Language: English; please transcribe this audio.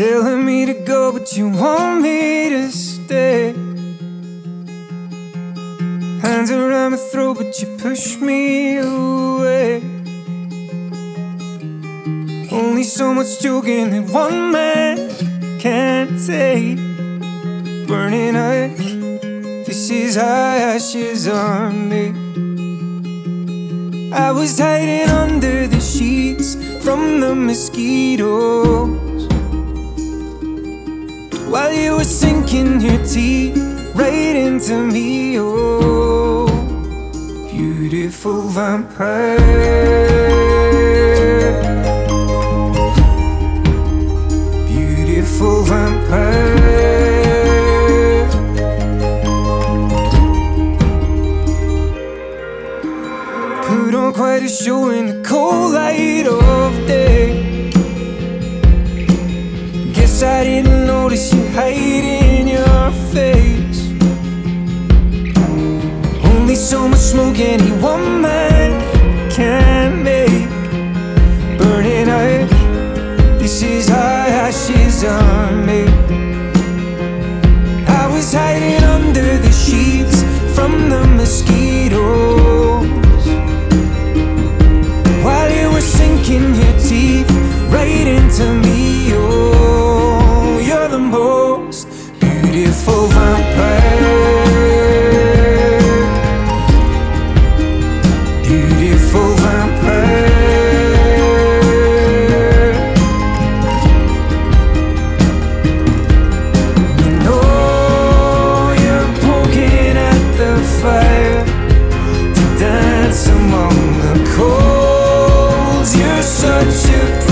telling me to go, but you want me to stay. Hands around my throat, but you push me away. Only so much joking that one man can't take. Burning up, this is how ashes on me. I was hiding under the sheets from the mosquitoes while you were sinking your teeth right into me. Oh, beautiful vampire. Beautiful vampire. Put on quite a show in the cold light of day. Guess I didn't notice you hate in your face. Only so much smoke any one man can make. Burning up, this is how ashes are made. I was hiding under the sheets beautiful vampire. Beautiful vampire. You know you're poking at the fire to dance among the. You're such a